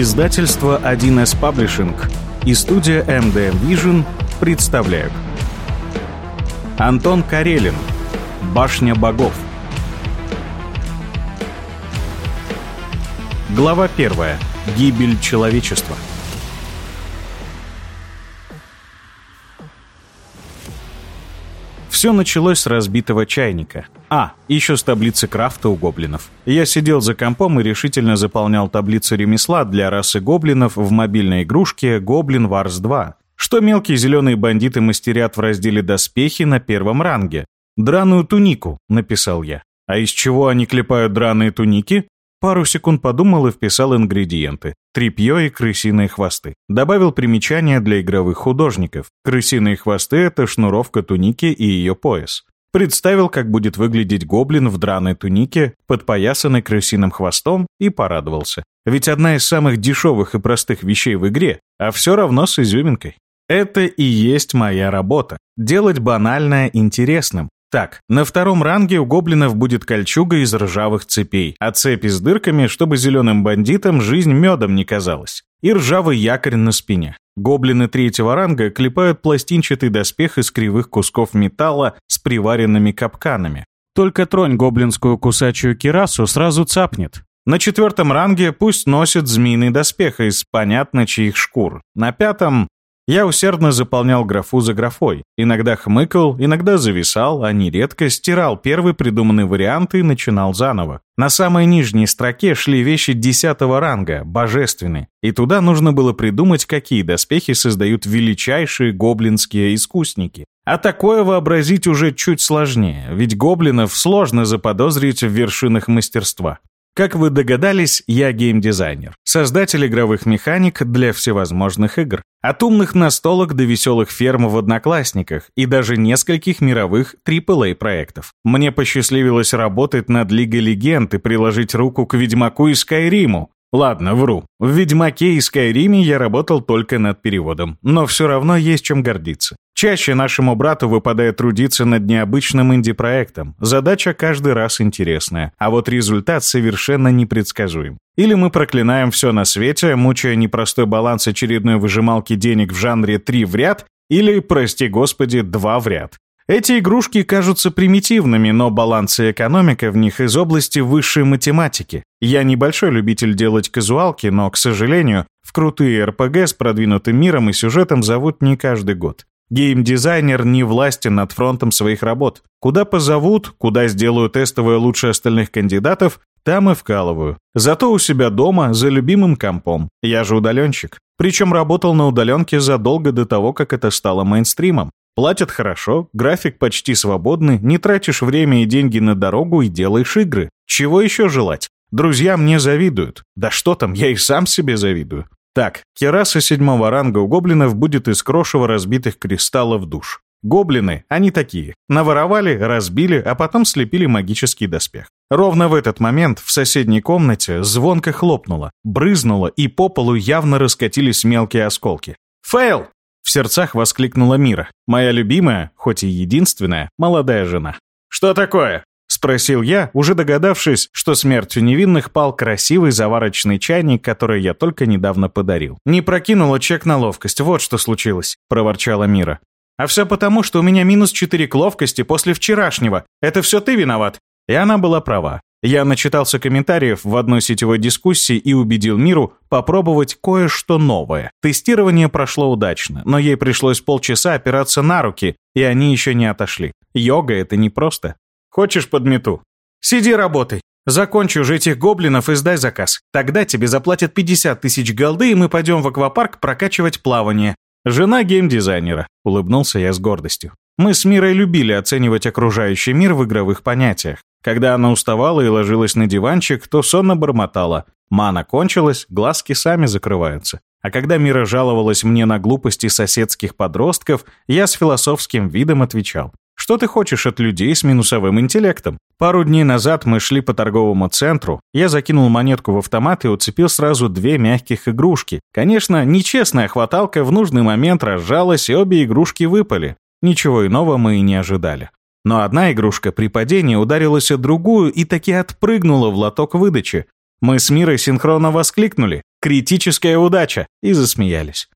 Издательство 1С Publishing и студия MDM Vision представляют. Антон Карелин. Башня богов Глава 1. Гибель человечества Все началось с разбитого чайника. А, еще с таблицы крафта у гоблинов. Я сидел за компом и решительно заполнял таблицу ремесла для расы гоблинов в мобильной игрушке Goblin Wars 2. Что мелкие зеленые бандиты мастерят в разделе «Доспехи» на первом ранге. «Драную тунику», — написал я. А из чего они клепают драные туники? Пару секунд подумал и вписал ингредиенты. Трепье и крысиные хвосты. Добавил примечание для игровых художников. Крысиные хвосты — это шнуровка туники и ее пояс. Представил, как будет выглядеть гоблин в драной тунике, подпоясанный крысиным хвостом, и порадовался. Ведь одна из самых дешевых и простых вещей в игре, а все равно с изюминкой. Это и есть моя работа. Делать банальное интересным. Так, на втором ранге у гоблинов будет кольчуга из ржавых цепей, а цепи с дырками, чтобы зеленым бандитам жизнь медом не казалась. И ржавый якорь на спине. Гоблины третьего ранга клепают пластинчатый доспех из кривых кусков металла с приваренными капканами. Только тронь гоблинскую кусачую кирасу сразу цапнет. На четвертом ранге пусть носит змеиный доспех из понятно чьих шкур. На пятом я усердно заполнял графу за графой. Иногда хмыкал, иногда зависал, а нередко стирал первый придуманный вариант и начинал заново. На самой нижней строке шли вещи десятого ранга, божественные, и туда нужно было придумать, какие доспехи создают величайшие гоблинские искусники. А такое вообразить уже чуть сложнее, ведь гоблинов сложно заподозрить в вершинах мастерства. Как вы догадались, я геймдизайнер, создатель игровых механик для всевозможных игр. От умных настолок до веселых ферм в Одноклассниках и даже нескольких мировых AAA-проектов. Мне посчастливилось работать над Лигой Легенд и приложить руку к Ведьмаку и Скайриму, Ладно, вру. В «Ведьмаке» и «Скайриме» я работал только над переводом, но все равно есть чем гордиться. Чаще нашему брату выпадает трудиться над необычным инди-проектом. Задача каждый раз интересная, а вот результат совершенно непредсказуем. Или мы проклинаем все на свете, мучая непростой баланс очередной выжималки денег в жанре «три в ряд», или, прости господи, «два в ряд». Эти игрушки кажутся примитивными, но баланс и экономика в них из области высшей математики. Я небольшой любитель делать казуалки, но, к сожалению, в крутые РПГ с продвинутым миром и сюжетом зовут не каждый год. Геймдизайнер не властен над фронтом своих работ. Куда позовут, куда сделаю тестовое лучше остальных кандидатов, там и вкалываю. Зато у себя дома, за любимым компом. Я же удаленщик. Причем работал на удаленке задолго до того, как это стало мейнстримом. Платят хорошо, график почти свободный, не тратишь время и деньги на дорогу и делаешь игры. Чего еще желать? Друзья мне завидуют. Да что там, я и сам себе завидую. Так, кераса седьмого ранга у гоблинов будет из крошево разбитых кристаллов душ. Гоблины, они такие. Наворовали, разбили, а потом слепили магический доспех. Ровно в этот момент в соседней комнате звонко хлопнуло, брызнуло, и по полу явно раскатились мелкие осколки. «Фейл!» В сердцах воскликнула Мира, моя любимая, хоть и единственная, молодая жена. «Что такое?» — спросил я, уже догадавшись, что смертью невинных пал красивый заварочный чайник, который я только недавно подарил. «Не прокинула чек на ловкость, вот что случилось», — проворчала Мира. «А все потому, что у меня минус четыре к ловкости после вчерашнего. Это все ты виноват». И она была права. Я начитался комментариев в одной сетевой дискуссии и убедил Миру попробовать кое-что новое. Тестирование прошло удачно, но ей пришлось полчаса опираться на руки, и они еще не отошли. Йога — это не просто. Хочешь подмету? Сиди работай. Закончи уже этих гоблинов и сдай заказ. Тогда тебе заплатят 50 тысяч голды, и мы пойдем в аквапарк прокачивать плавание. Жена геймдизайнера. Улыбнулся я с гордостью. Мы с Мирой любили оценивать окружающий мир в игровых понятиях. Когда она уставала и ложилась на диванчик, то сонно бормотала. Мана кончилась, глазки сами закрываются. А когда Мира жаловалась мне на глупости соседских подростков, я с философским видом отвечал. Что ты хочешь от людей с минусовым интеллектом? Пару дней назад мы шли по торговому центру, я закинул монетку в автомат и уцепил сразу две мягких игрушки. Конечно, нечестная хваталка в нужный момент разжалась, и обе игрушки выпали. Ничего иного мы и не ожидали. Но одна игрушка при падении ударилась о другую и таки отпрыгнула в лоток выдачи. Мы с Мирой синхронно воскликнули. Критическая удача!» и засмеялись.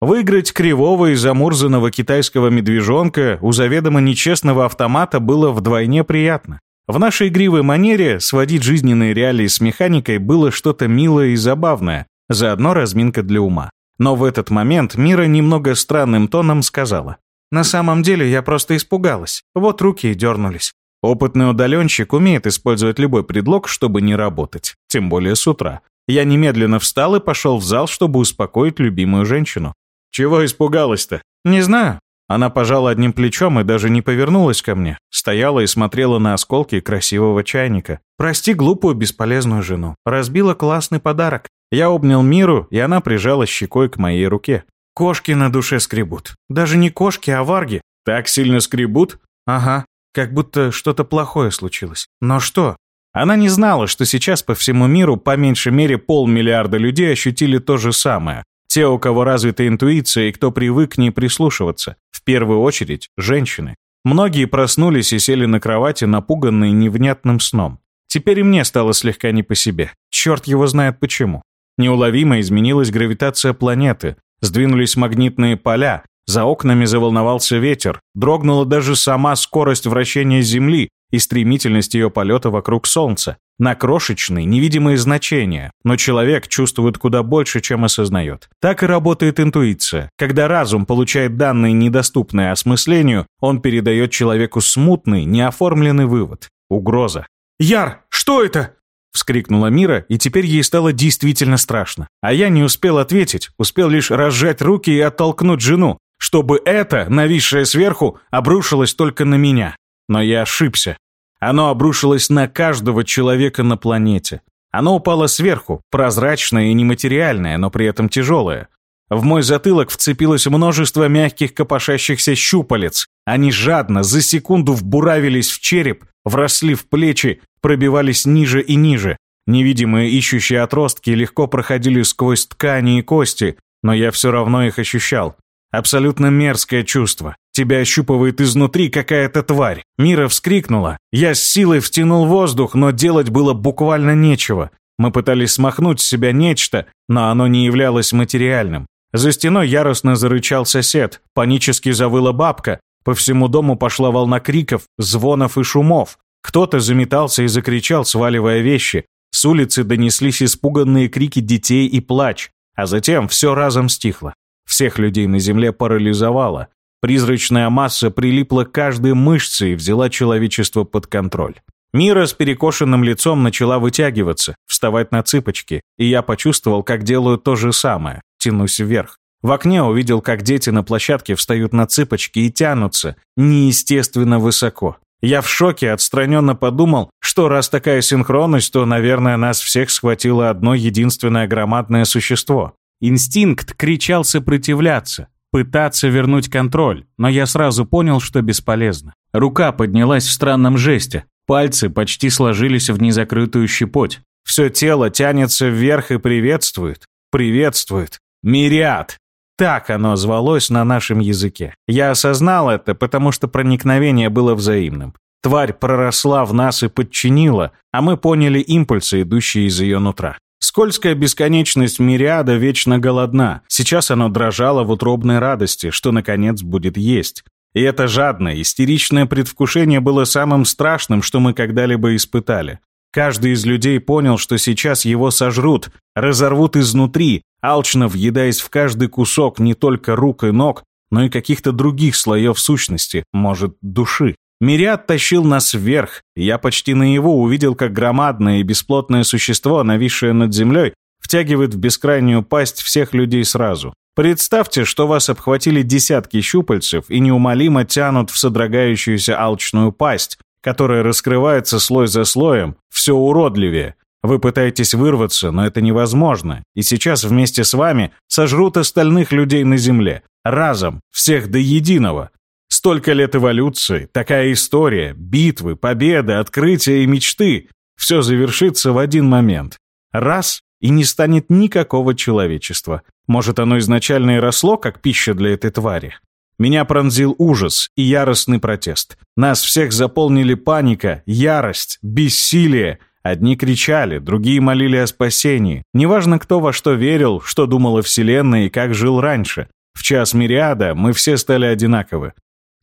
Выиграть кривого и замурзанного китайского медвежонка у заведомо нечестного автомата было вдвойне приятно. В нашей игривой манере сводить жизненные реалии с механикой было что-то милое и забавное, заодно разминка для ума. Но в этот момент Мира немного странным тоном сказала. «На самом деле я просто испугалась. Вот руки и дернулись». Опытный удаленщик умеет использовать любой предлог, чтобы не работать, тем более с утра. Я немедленно встал и пошел в зал, чтобы успокоить любимую женщину. «Чего испугалась-то?» «Не знаю. Она пожала одним плечом и даже не повернулась ко мне. Стояла и смотрела на осколки красивого чайника. Прости глупую бесполезную жену. Разбила классный подарок. Я обнял Миру, и она прижала щекой к моей руке. Кошки на душе скребут. Даже не кошки, а варги. Так сильно скребут? Ага. Как будто что-то плохое случилось. Но что? Она не знала, что сейчас по всему миру по меньшей мере полмиллиарда людей ощутили то же самое. Те, у кого развита интуиция и кто привык к ней прислушиваться. В первую очередь, женщины. Многие проснулись и сели на кровати, напуганные невнятным сном. Теперь и мне стало слегка не по себе. Черт его знает почему. Неуловимо изменилась гравитация планеты, сдвинулись магнитные поля, за окнами заволновался ветер, дрогнула даже сама скорость вращения Земли и стремительность ее полета вокруг Солнца на крошечные, невидимые значения, но человек чувствует куда больше, чем осознает. Так и работает интуиция. Когда разум получает данные, недоступные осмыслению, он передает человеку смутный, неоформленный вывод. Угроза. «Яр, что это?» Вскрикнула Мира, и теперь ей стало действительно страшно. А я не успел ответить, успел лишь разжать руки и оттолкнуть жену, чтобы это, нависшее сверху, обрушилось только на меня. Но я ошибся. Оно обрушилось на каждого человека на планете. Оно упало сверху, прозрачное и нематериальное, но при этом тяжелое. В мой затылок вцепилось множество мягких копошащихся щупалец. Они жадно, за секунду вбуравились в череп, вросли в плечи, пробивались ниже и ниже. Невидимые ищущие отростки легко проходили сквозь ткани и кости, но я все равно их ощущал. Абсолютно мерзкое чувство. Тебя ощупывает изнутри какая-то тварь. Мира вскрикнула. Я с силой втянул воздух, но делать было буквально нечего. Мы пытались смахнуть с себя нечто, но оно не являлось материальным. За стеной яростно зарычал сосед, панически завыла бабка. По всему дому пошла волна криков, звонов и шумов. Кто-то заметался и закричал, сваливая вещи. С улицы донеслись испуганные крики детей и плач, а затем все разом стихло. Всех людей на земле парализовало. Призрачная масса прилипла к каждой мышце и взяла человечество под контроль. Мира с перекошенным лицом начала вытягиваться, вставать на цыпочки, и я почувствовал, как делаю то же самое, тянусь вверх. В окне увидел, как дети на площадке встают на цыпочки и тянутся, неестественно высоко. Я в шоке отстраненно подумал, что раз такая синхронность, то, наверное, нас всех схватило одно единственное громадное существо. Инстинкт кричал сопротивляться, пытаться вернуть контроль, но я сразу понял, что бесполезно. Рука поднялась в странном жесте, пальцы почти сложились в незакрытую щепоть. Все тело тянется вверх и приветствует. Приветствует. Мириад. Так оно звалось на нашем языке. Я осознал это, потому что проникновение было взаимным. Тварь проросла в нас и подчинила, а мы поняли импульсы, идущие из ее нутра. Скользкая бесконечность мириада вечно голодна. Сейчас оно дрожало в утробной радости, что наконец будет есть. И это жадное, истеричное предвкушение было самым страшным, что мы когда-либо испытали. Каждый из людей понял, что сейчас его сожрут, разорвут изнутри, алчно въедаясь в каждый кусок не только рук и ног, но и каких-то других слоев сущности, может, души. Мириад тащил нас вверх, и я почти наяву увидел, как громадное и бесплотное существо, нависшее над землей, втягивает в бескрайнюю пасть всех людей сразу. Представьте, что вас обхватили десятки щупальцев и неумолимо тянут в содрогающуюся алчную пасть, которая раскрывается слой за слоем, все уродливее. Вы пытаетесь вырваться, но это невозможно, и сейчас вместе с вами сожрут остальных людей на земле. Разом, всех до единого. Столько лет эволюции, такая история, битвы, победы, открытия и мечты. Все завершится в один момент. Раз — и не станет никакого человечества. Может, оно изначально и росло, как пища для этой твари? Меня пронзил ужас и яростный протест. Нас всех заполнили паника, ярость, бессилие, Одни кричали, другие молили о спасении. Неважно, кто во что верил, что думал о Вселенной и как жил раньше. В час мириада мы все стали одинаковы.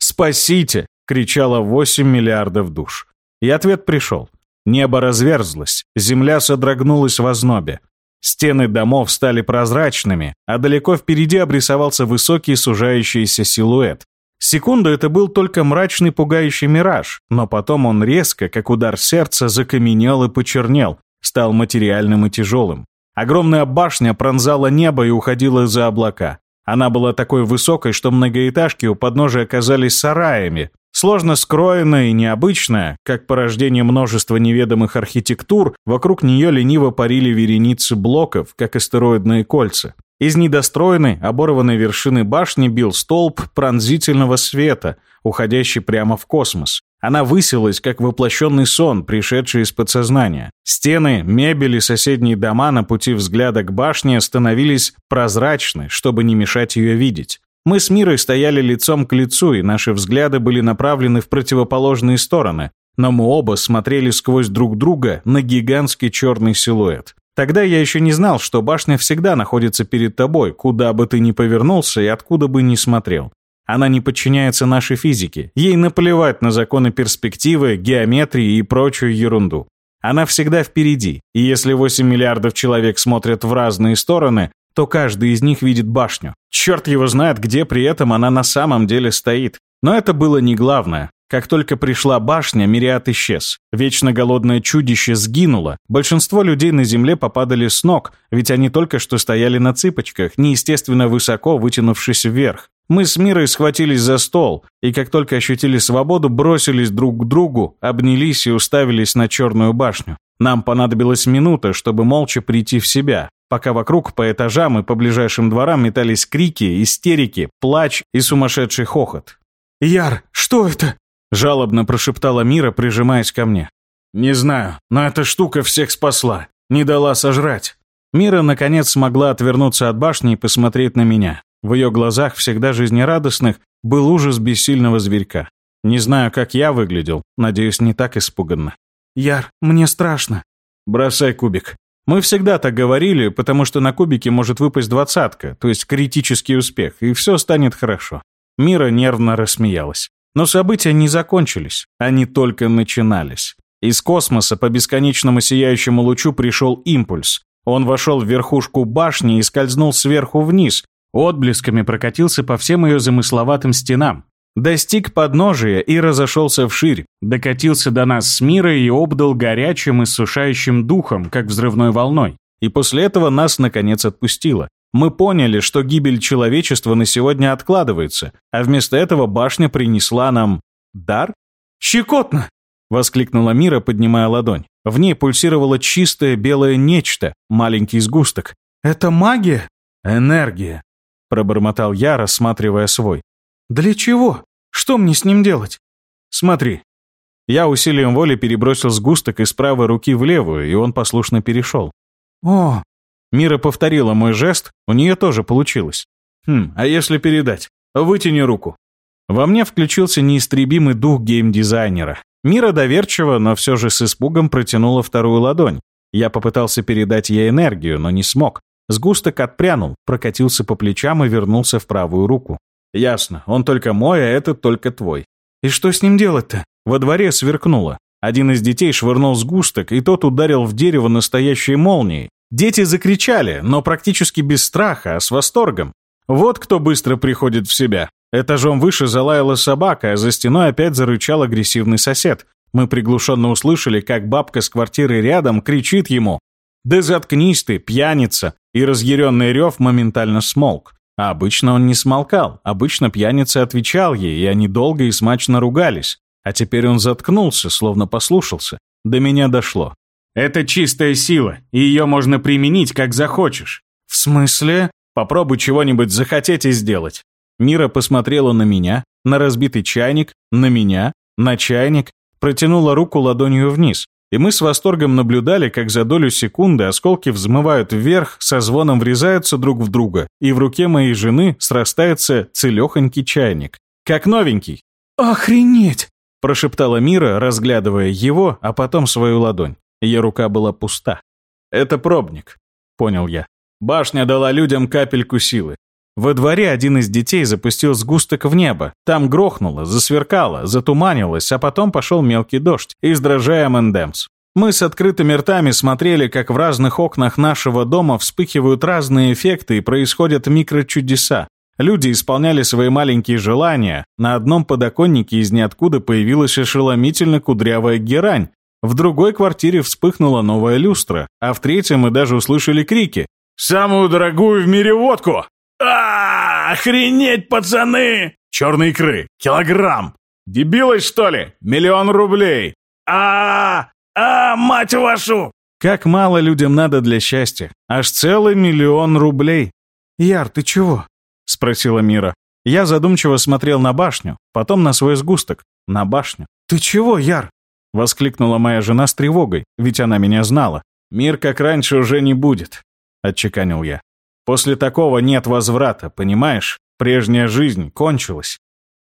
«Спасите!» — кричало 8 миллиардов душ. И ответ пришел. Небо разверзлось, земля содрогнулась в ознобе. Стены домов стали прозрачными, а далеко впереди обрисовался высокий сужающийся силуэт. Секунду это был только мрачный пугающий мираж, но потом он резко, как удар сердца, закаменел и почернел, стал материальным и тяжелым. Огромная башня пронзала небо и уходила за облака. Она была такой высокой, что многоэтажки у подножия оказались сараями, сложно скроенная и необычная, как порождение множества неведомых архитектур, вокруг нее лениво парили вереницы блоков, как астероидные кольца. Из недостроенной, оборванной вершины башни бил столб пронзительного света, уходящий прямо в космос. Она высилась, как воплощенный сон, пришедший из подсознания. Стены, мебель и соседние дома на пути взгляда к башне становились прозрачны, чтобы не мешать ее видеть. Мы с Мирой стояли лицом к лицу, и наши взгляды были направлены в противоположные стороны, но мы оба смотрели сквозь друг друга на гигантский черный силуэт. Тогда я еще не знал, что башня всегда находится перед тобой, куда бы ты ни повернулся и откуда бы ни смотрел. Она не подчиняется нашей физике. Ей наплевать на законы перспективы, геометрии и прочую ерунду. Она всегда впереди, и если 8 миллиардов человек смотрят в разные стороны, то каждый из них видит башню. Черт его знает, где при этом она на самом деле стоит. Но это было не главное. Как только пришла башня, Мириад исчез. Вечно голодное чудище сгинуло. Большинство людей на земле попадали с ног, ведь они только что стояли на цыпочках, неестественно высоко вытянувшись вверх. Мы с Мирой схватились за стол, и как только ощутили свободу, бросились друг к другу, обнялись и уставились на черную башню. Нам понадобилась минута, чтобы молча прийти в себя, пока вокруг по этажам и по ближайшим дворам метались крики, истерики, плач и сумасшедший хохот. «Яр, что это?» Жалобно прошептала Мира, прижимаясь ко мне. «Не знаю, но эта штука всех спасла. Не дала сожрать». Мира, наконец, смогла отвернуться от башни и посмотреть на меня. В ее глазах, всегда жизнерадостных, был ужас бессильного зверька. Не знаю, как я выглядел, надеюсь, не так испуганно. «Яр, мне страшно». «Бросай кубик». Мы всегда так говорили, потому что на кубике может выпасть двадцатка, то есть критический успех, и все станет хорошо. Мира нервно рассмеялась. Но события не закончились, они только начинались. Из космоса по бесконечному сияющему лучу пришел импульс. Он вошел в верхушку башни и скользнул сверху вниз, отблесками прокатился по всем ее замысловатым стенам. Достиг подножия и разошелся вширь, докатился до нас с мира и обдал горячим и сушающим духом, как взрывной волной. И после этого нас, наконец, отпустило. Мы поняли, что гибель человечества на сегодня откладывается, а вместо этого башня принесла нам... дар? «Щекотно!» — воскликнула Мира, поднимая ладонь. В ней пульсировало чистое белое нечто, маленький сгусток. «Это магия?» «Энергия», — пробормотал я, рассматривая свой. «Для чего? Что мне с ним делать?» «Смотри». Я усилием воли перебросил сгусток из правой руки в левую, и он послушно перешел. «О, Мира повторила мой жест, у нее тоже получилось. Хм, а если передать? Вытяни руку. Во мне включился неистребимый дух геймдизайнера. Мира доверчиво, но все же с испугом протянула вторую ладонь. Я попытался передать ей энергию, но не смог. Сгусток отпрянул, прокатился по плечам и вернулся в правую руку. Ясно, он только мой, а этот только твой. И что с ним делать-то? Во дворе сверкнуло. Один из детей швырнул сгусток, и тот ударил в дерево настоящей молнией. Дети закричали, но практически без страха, а с восторгом. Вот кто быстро приходит в себя. Этажом выше залаяла собака, а за стеной опять зарычал агрессивный сосед. Мы приглушенно услышали, как бабка с квартиры рядом кричит ему «Да заткнись ты, пьяница!» И разъяренный рев моментально смолк. А обычно он не смолкал, обычно пьяница отвечал ей, и они долго и смачно ругались. А теперь он заткнулся, словно послушался. До меня дошло. Это чистая сила, и ее можно применить, как захочешь. В смысле? Попробуй чего-нибудь захотеть и сделать. Мира посмотрела на меня, на разбитый чайник, на меня, на чайник, протянула руку ладонью вниз. И мы с восторгом наблюдали, как за долю секунды осколки взмывают вверх, со звоном врезаются друг в друга, и в руке моей жены срастается целехонький чайник. Как новенький. «Охренеть!» – прошептала Мира, разглядывая его, а потом свою ладонь. Ее рука была пуста. «Это пробник», — понял я. Башня дала людям капельку силы. Во дворе один из детей запустил сгусток в небо. Там грохнуло, засверкало, затуманилось, а потом пошел мелкий дождь, издрожая Мендемс. Мы с открытыми ртами смотрели, как в разных окнах нашего дома вспыхивают разные эффекты и происходят микрочудеса. Люди исполняли свои маленькие желания. На одном подоконнике из ниоткуда появилась ошеломительно кудрявая герань. В другой квартире вспыхнула новая люстра, а в третьем мы даже услышали крики. «Самую дорогую в мире водку! А, Охренеть, пацаны! Черные икры! Килограмм! Дебилы, что ли? Миллион рублей! а а мать вашу!» Как мало людям надо для счастья. Аж целый миллион рублей. «Яр, ты чего?» — спросила Мира. Я задумчиво смотрел на башню, потом на свой сгусток, на башню. «Ты чего, Яр?» — воскликнула моя жена с тревогой, ведь она меня знала. «Мир как раньше уже не будет», — отчеканил я. После такого нет возврата, понимаешь? Прежняя жизнь кончилась.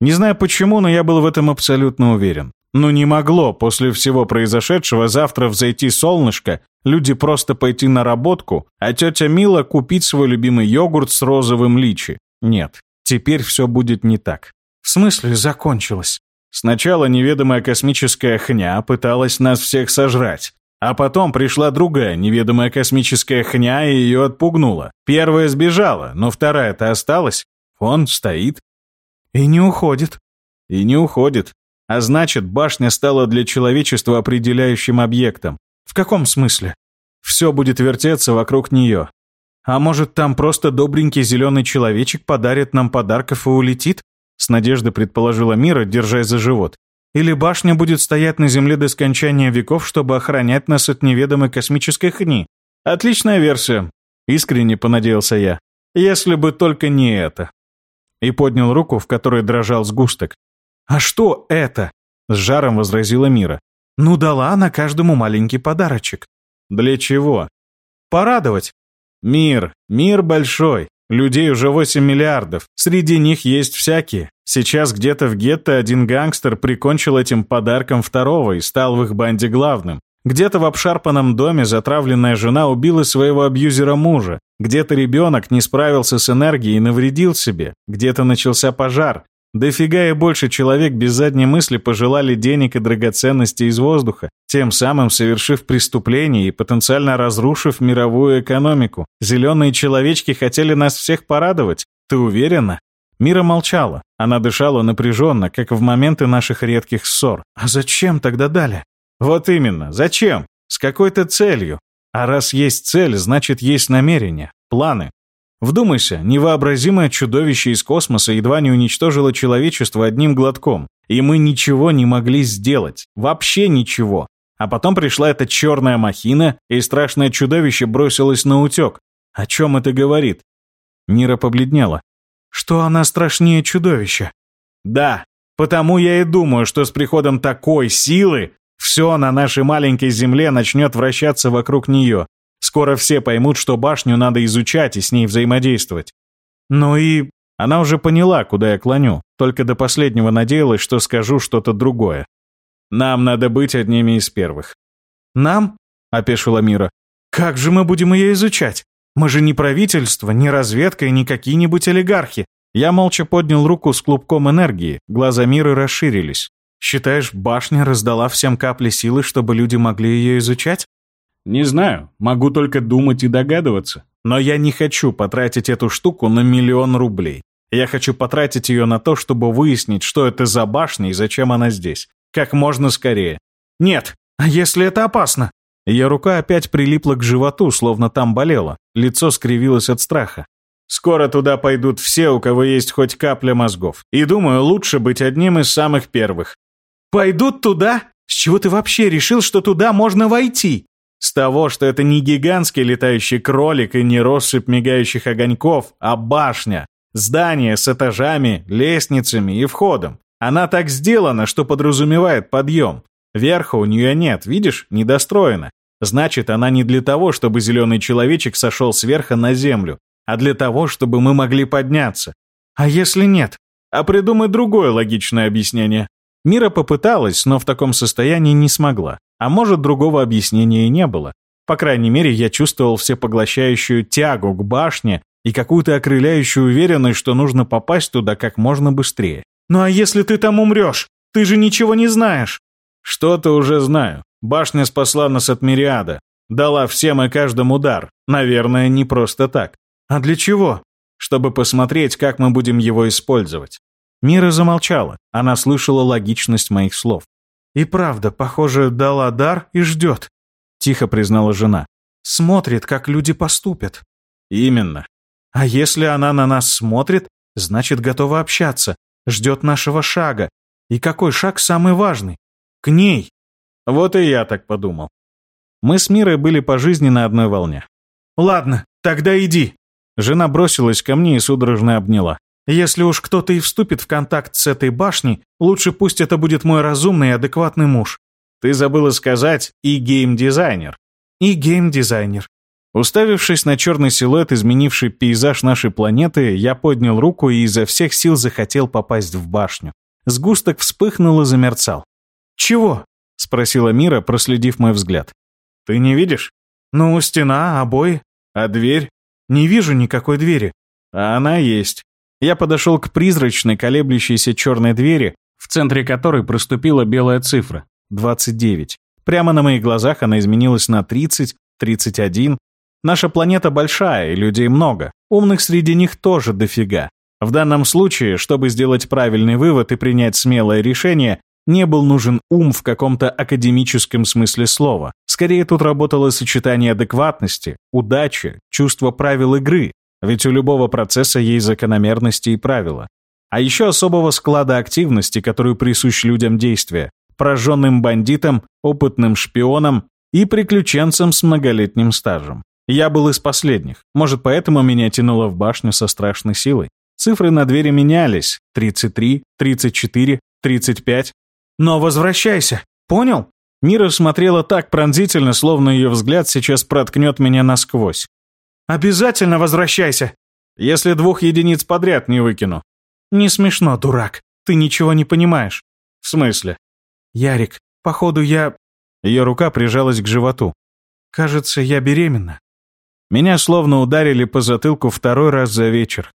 Не знаю почему, но я был в этом абсолютно уверен. Но не могло после всего произошедшего завтра взойти солнышко, люди просто пойти на работку, а тетя Мила купить свой любимый йогурт с розовым личи. Нет, теперь все будет не так. В смысле закончилось? Сначала неведомая космическая хня пыталась нас всех сожрать. А потом пришла другая неведомая космическая хня и ее отпугнула. Первая сбежала, но вторая-то осталась. Он стоит. И не уходит. И не уходит. А значит, башня стала для человечества определяющим объектом. В каком смысле? Все будет вертеться вокруг нее. А может, там просто добренький зеленый человечек подарит нам подарков и улетит? С надеждой предположила Мира, держась за живот. Или башня будет стоять на Земле до скончания веков, чтобы охранять нас от неведомой космической хни? Отличная версия. Искренне понадеялся я. Если бы только не это. И поднял руку, в которой дрожал сгусток. «А что это?» С жаром возразила Мира. «Ну дала она каждому маленький подарочек». «Для чего?» «Порадовать». «Мир. Мир большой. Людей уже 8 миллиардов. Среди них есть всякие. Сейчас где-то в гетто один гангстер прикончил этим подарком второго и стал в их банде главным. Где-то в обшарпанном доме затравленная жена убила своего абьюзера мужа. Где-то ребенок не справился с энергией и навредил себе. Где-то начался пожар. Дофига и больше человек без задней мысли пожелали денег и драгоценностей из воздуха, тем самым совершив преступление и потенциально разрушив мировую экономику. Зеленые человечки хотели нас всех порадовать. Ты уверена? Мира молчала. Она дышала напряженно, как в моменты наших редких ссор. А зачем тогда дали? Вот именно, зачем? С какой-то целью. А раз есть цель, значит есть намерения, планы. Вдумайся, невообразимое чудовище из космоса едва не уничтожило человечество одним глотком. И мы ничего не могли сделать. Вообще ничего. А потом пришла эта черная махина, и страшное чудовище бросилось на утек. О чем это говорит? Мира побледнела. Что она страшнее чудовища? Да, потому я и думаю, что с приходом такой силы все на нашей маленькой Земле начнет вращаться вокруг нее, Скоро все поймут, что башню надо изучать и с ней взаимодействовать. Ну и она уже поняла, куда я клоню, только до последнего надеялась, что скажу что-то другое. Нам надо быть одними из первых. «Нам?» — опешила Мира. «Как же мы будем ее изучать? Мы же не правительство, не разведка и не какие-нибудь олигархи». Я молча поднял руку с клубком энергии, глаза Миры расширились. «Считаешь, башня раздала всем капли силы, чтобы люди могли ее изучать?» Не знаю, могу только думать и догадываться. Но я не хочу потратить эту штуку на миллион рублей. Я хочу потратить ее на то, чтобы выяснить, что это за башня и зачем она здесь. Как можно скорее. Нет, а если это опасно? Ее рука опять прилипла к животу, словно там болело. Лицо скривилось от страха. Скоро туда пойдут все, у кого есть хоть капля мозгов. И думаю, лучше быть одним из самых первых. Пойдут туда? С чего ты вообще решил, что туда можно войти? С того, что это не гигантский летающий кролик и не россыпь мигающих огоньков, а башня. Здание с этажами, лестницами и входом. Она так сделана, что подразумевает подъем. Верха у нее нет, видишь, недостроена. Значит, она не для того, чтобы зеленый человечек сошел сверху на землю, а для того, чтобы мы могли подняться. А если нет? А придумай другое логичное объяснение. Мира попыталась, но в таком состоянии не смогла. А может, другого объяснения и не было. По крайней мере, я чувствовал всепоглощающую тягу к башне и какую-то окрыляющую уверенность, что нужно попасть туда как можно быстрее. «Ну а если ты там умрешь? Ты же ничего не знаешь!» «Что-то уже знаю. Башня спасла нас от Мириада. Дала всем и каждому удар. Наверное, не просто так. А для чего? Чтобы посмотреть, как мы будем его использовать». Мира замолчала. Она слышала логичность моих слов. «И правда, похоже, дала дар и ждет», — тихо признала жена. «Смотрит, как люди поступят». «Именно. А если она на нас смотрит, значит, готова общаться, ждет нашего шага. И какой шаг самый важный? К ней. Вот и я так подумал. Мы с Мирой были по жизни на одной волне. «Ладно, тогда иди». Жена бросилась ко мне и судорожно обняла. «Если уж кто-то и вступит в контакт с этой башней, лучше пусть это будет мой разумный и адекватный муж». Ты забыла сказать «и геймдизайнер». «И геймдизайнер». Уставившись на черный силуэт, изменивший пейзаж нашей планеты, я поднял руку и изо всех сил захотел попасть в башню. Сгусток вспыхнул и замерцал. «Чего?» — спросила Мира, проследив мой взгляд. «Ты не видишь?» «Ну, стена, обои. А дверь?» «Не вижу никакой двери». «А она есть». Я подошел к призрачной, колеблющейся черной двери, в центре которой проступила белая цифра — 29. Прямо на моих глазах она изменилась на 30, 31, Наша планета большая, и людей много. Умных среди них тоже дофига. В данном случае, чтобы сделать правильный вывод и принять смелое решение, не был нужен ум в каком-то академическом смысле слова. Скорее тут работало сочетание адекватности, удачи, чувства правил игры, ведь у любого процесса есть закономерности и правила. А еще особого склада активности, который присущ людям действия, прожженным бандитам, опытным шпионам и приключенцам с многолетним стажем. Я был из последних. Может, поэтому меня тянуло в башню со страшной силой. Цифры на двери менялись. 33, 34, 35. Но возвращайся. Понял? Мира смотрела так пронзительно, словно ее взгляд сейчас проткнет меня насквозь. «Обязательно возвращайся!» «Если двух единиц подряд не выкину». «Не смешно, дурак. Ты ничего не понимаешь». «В смысле?» «Ярик, походу я...» Ее рука прижалась к животу. «Кажется, я беременна». Меня словно ударили по затылку второй раз за вечер.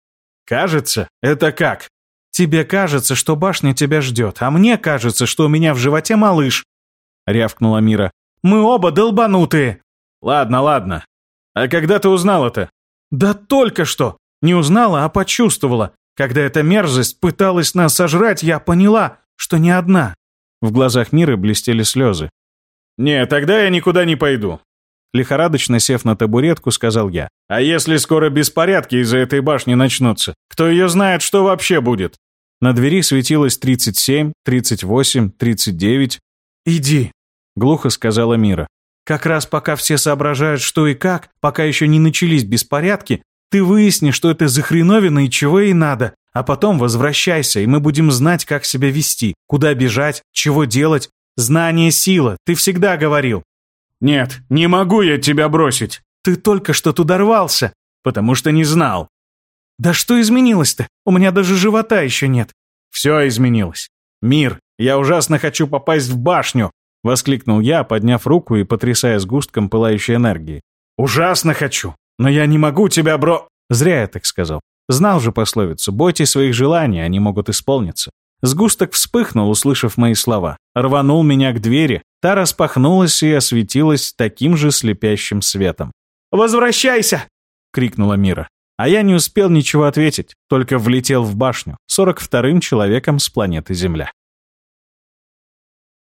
«Кажется? Это как?» «Тебе кажется, что башня тебя ждет, а мне кажется, что у меня в животе малыш», — рявкнула Мира. «Мы оба долбанутые!» «Ладно, ладно. А когда ты узнал это?» «Да только что! Не узнала, а почувствовала. Когда эта мерзость пыталась нас сожрать, я поняла, что не одна». В глазах Миры блестели слезы. «Не, тогда я никуда не пойду. Лихорадочно сев на табуретку, сказал я. «А если скоро беспорядки из-за этой башни начнутся? Кто ее знает, что вообще будет?» На двери светилось 37, 38, 39. «Иди», — глухо сказала Мира. «Как раз пока все соображают, что и как, пока еще не начались беспорядки, ты выясни, что это за хреновина и чего ей надо, а потом возвращайся, и мы будем знать, как себя вести, куда бежать, чего делать. Знание – сила, ты всегда говорил. «Нет, не могу я тебя бросить. Ты только что туда рвался, потому что не знал». «Да что изменилось-то? У меня даже живота еще нет». «Все изменилось. Мир, я ужасно хочу попасть в башню!» — воскликнул я, подняв руку и потрясая сгустком пылающей энергии. «Ужасно хочу! Но я не могу тебя бро...» Зря я так сказал. Знал же пословицу «Бойтесь своих желаний, они могут исполниться». Сгусток вспыхнул, услышав мои слова. Рванул меня к двери. Та распахнулась и осветилась таким же слепящим светом. «Возвращайся!» — крикнула Мира. А я не успел ничего ответить, только влетел в башню, сорок вторым человеком с планеты Земля.